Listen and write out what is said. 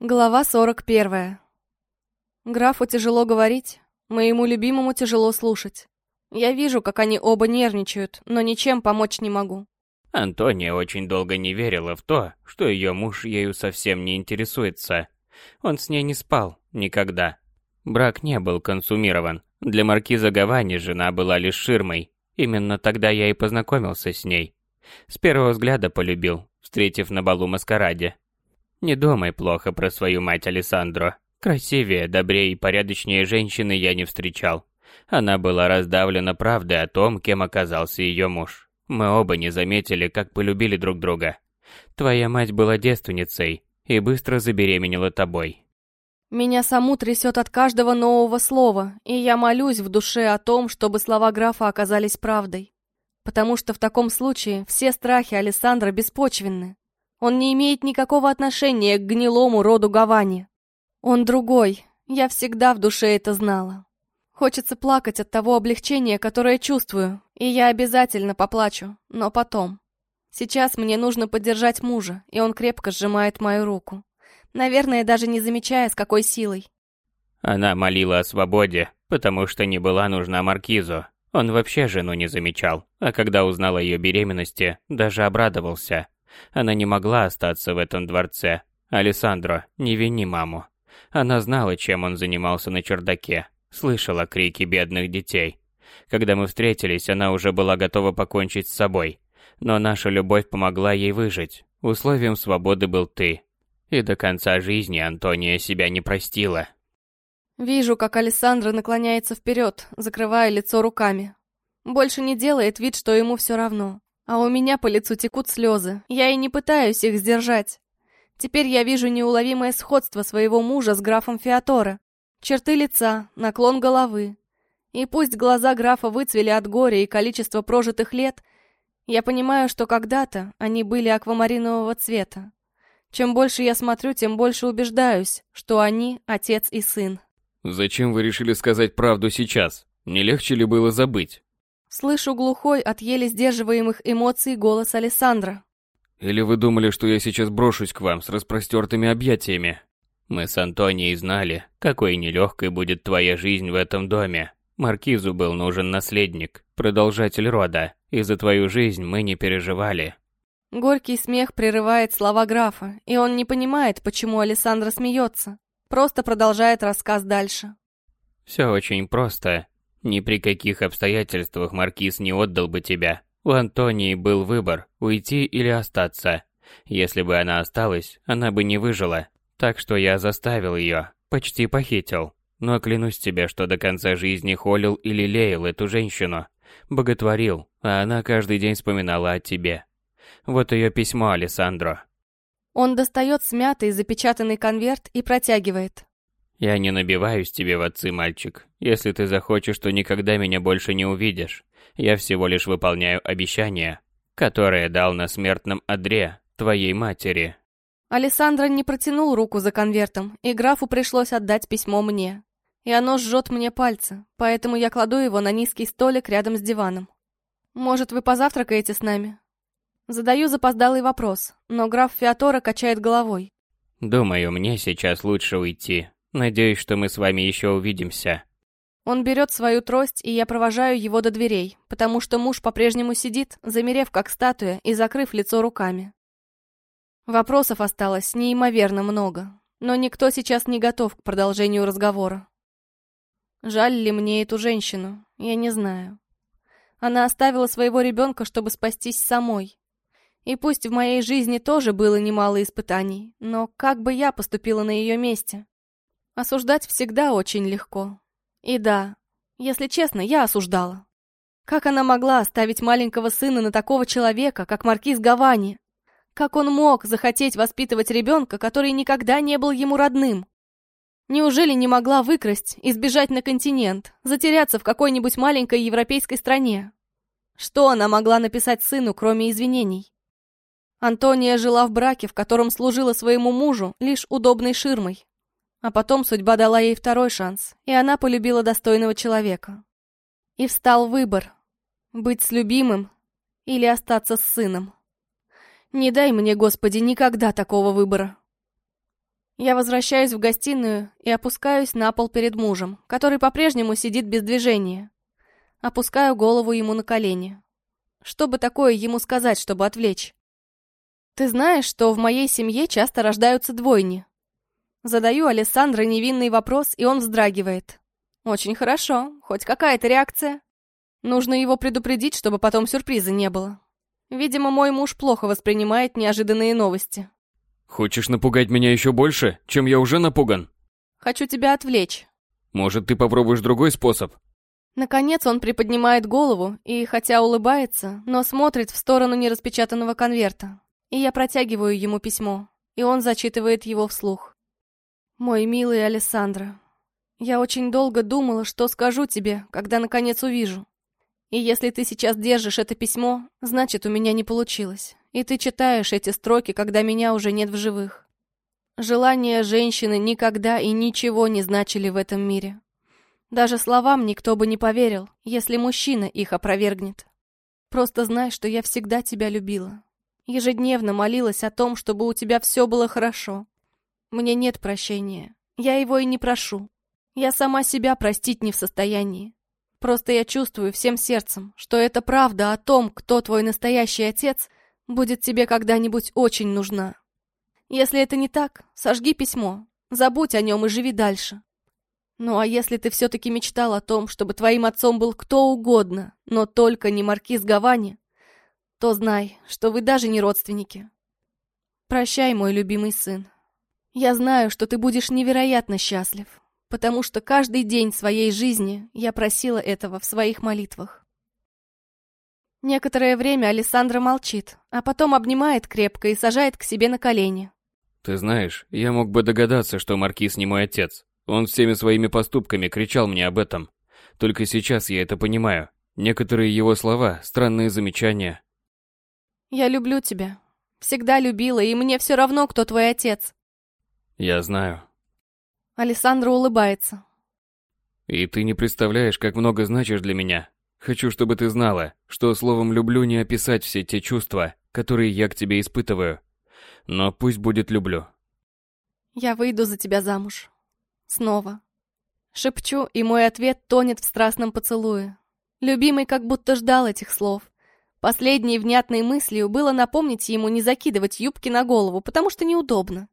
Глава 41. Графу тяжело говорить, моему любимому тяжело слушать. Я вижу, как они оба нервничают, но ничем помочь не могу. Антония очень долго не верила в то, что ее муж ею совсем не интересуется. Он с ней не спал, никогда. Брак не был консумирован. Для маркиза Гавани жена была лишь ширмой. Именно тогда я и познакомился с ней. С первого взгляда полюбил, встретив на балу маскараде. Не думай плохо про свою мать Алессандро. Красивее, добрее и порядочнее женщины я не встречал. Она была раздавлена правдой о том, кем оказался ее муж. Мы оба не заметили, как полюбили друг друга. Твоя мать была девственницей и быстро забеременела тобой. Меня саму трясет от каждого нового слова, и я молюсь в душе о том, чтобы слова графа оказались правдой. Потому что в таком случае все страхи Александра беспочвенны. Он не имеет никакого отношения к гнилому роду Гавани. Он другой, я всегда в душе это знала. Хочется плакать от того облегчения, которое чувствую, и я обязательно поплачу, но потом. Сейчас мне нужно поддержать мужа, и он крепко сжимает мою руку. Наверное, даже не замечая, с какой силой. Она молила о свободе, потому что не была нужна Маркизу. Он вообще жену не замечал, а когда узнал о ее беременности, даже обрадовался. Она не могла остаться в этом дворце. Алессандро, не вини маму. Она знала, чем он занимался на чердаке, слышала крики бедных детей. Когда мы встретились, она уже была готова покончить с собой. Но наша любовь помогла ей выжить. Условием свободы был ты. И до конца жизни Антония себя не простила. Вижу, как Александра наклоняется вперед, закрывая лицо руками. Больше не делает вид, что ему все равно. А у меня по лицу текут слезы. Я и не пытаюсь их сдержать. Теперь я вижу неуловимое сходство своего мужа с графом Феатора. Черты лица, наклон головы. И пусть глаза графа выцвели от горя и количества прожитых лет, я понимаю, что когда-то они были аквамаринового цвета. Чем больше я смотрю, тем больше убеждаюсь, что они отец и сын. Зачем вы решили сказать правду сейчас? Не легче ли было забыть? Слышу глухой от еле сдерживаемых эмоций голос Александра. Или вы думали, что я сейчас брошусь к вам с распростертыми объятиями? Мы с Антонией знали, какой нелегкой будет твоя жизнь в этом доме. Маркизу был нужен наследник, продолжатель рода, и за твою жизнь мы не переживали. Горький смех прерывает слова графа, и он не понимает, почему Александра смеется. Просто продолжает рассказ дальше. Все очень просто. Ни при каких обстоятельствах Маркиз не отдал бы тебя. У Антонии был выбор, уйти или остаться. Если бы она осталась, она бы не выжила. Так что я заставил ее, почти похитил. Но клянусь тебе, что до конца жизни холил и лелеял эту женщину. Боготворил, а она каждый день вспоминала о тебе. Вот ее письмо, Алессандро. Он достает смятый запечатанный конверт и протягивает. Я не набиваюсь тебе в отцы, мальчик. Если ты захочешь, то никогда меня больше не увидишь. Я всего лишь выполняю обещание, которое дал на смертном одре твоей матери. Александра не протянул руку за конвертом, и графу пришлось отдать письмо мне. И оно жжет мне пальцы, поэтому я кладу его на низкий столик рядом с диваном. Может, вы позавтракаете с нами? Задаю запоздалый вопрос, но граф Феатора качает головой. Думаю, мне сейчас лучше уйти. Надеюсь, что мы с вами еще увидимся. Он берет свою трость, и я провожаю его до дверей, потому что муж по-прежнему сидит, замерев как статуя и закрыв лицо руками. Вопросов осталось неимоверно много, но никто сейчас не готов к продолжению разговора. Жаль ли мне эту женщину, я не знаю. Она оставила своего ребенка, чтобы спастись самой. И пусть в моей жизни тоже было немало испытаний, но как бы я поступила на ее месте? Осуждать всегда очень легко. И да, если честно, я осуждала. Как она могла оставить маленького сына на такого человека, как маркиз Гавани? Как он мог захотеть воспитывать ребенка, который никогда не был ему родным? Неужели не могла выкрасть и сбежать на континент, затеряться в какой-нибудь маленькой европейской стране? Что она могла написать сыну, кроме извинений? Антония жила в браке, в котором служила своему мужу лишь удобной ширмой. А потом судьба дала ей второй шанс, и она полюбила достойного человека. И встал выбор — быть с любимым или остаться с сыном. Не дай мне, Господи, никогда такого выбора. Я возвращаюсь в гостиную и опускаюсь на пол перед мужем, который по-прежнему сидит без движения. Опускаю голову ему на колени. Что бы такое ему сказать, чтобы отвлечь? Ты знаешь, что в моей семье часто рождаются двойни? Задаю Александра невинный вопрос, и он вздрагивает. Очень хорошо, хоть какая-то реакция. Нужно его предупредить, чтобы потом сюрприза не было. Видимо, мой муж плохо воспринимает неожиданные новости. Хочешь напугать меня еще больше, чем я уже напуган? Хочу тебя отвлечь. Может, ты попробуешь другой способ? Наконец он приподнимает голову и, хотя улыбается, но смотрит в сторону нераспечатанного конверта. И я протягиваю ему письмо, и он зачитывает его вслух. «Мой милый Алессандро, я очень долго думала, что скажу тебе, когда наконец увижу. И если ты сейчас держишь это письмо, значит, у меня не получилось. И ты читаешь эти строки, когда меня уже нет в живых. Желания женщины никогда и ничего не значили в этом мире. Даже словам никто бы не поверил, если мужчина их опровергнет. Просто знай, что я всегда тебя любила. Ежедневно молилась о том, чтобы у тебя все было хорошо. Мне нет прощения. Я его и не прошу. Я сама себя простить не в состоянии. Просто я чувствую всем сердцем, что это правда о том, кто твой настоящий отец, будет тебе когда-нибудь очень нужна. Если это не так, сожги письмо, забудь о нем и живи дальше. Ну а если ты все-таки мечтал о том, чтобы твоим отцом был кто угодно, но только не маркиз Гавани, то знай, что вы даже не родственники. Прощай, мой любимый сын. Я знаю, что ты будешь невероятно счастлив, потому что каждый день своей жизни я просила этого в своих молитвах. Некоторое время Александра молчит, а потом обнимает крепко и сажает к себе на колени. Ты знаешь, я мог бы догадаться, что Маркиз не мой отец. Он всеми своими поступками кричал мне об этом. Только сейчас я это понимаю. Некоторые его слова, странные замечания. Я люблю тебя. Всегда любила, и мне все равно, кто твой отец. Я знаю. Александра улыбается. И ты не представляешь, как много значишь для меня. Хочу, чтобы ты знала, что словом «люблю» не описать все те чувства, которые я к тебе испытываю. Но пусть будет «люблю». Я выйду за тебя замуж. Снова. Шепчу, и мой ответ тонет в страстном поцелуе. Любимый как будто ждал этих слов. Последней внятной мыслью было напомнить ему не закидывать юбки на голову, потому что неудобно.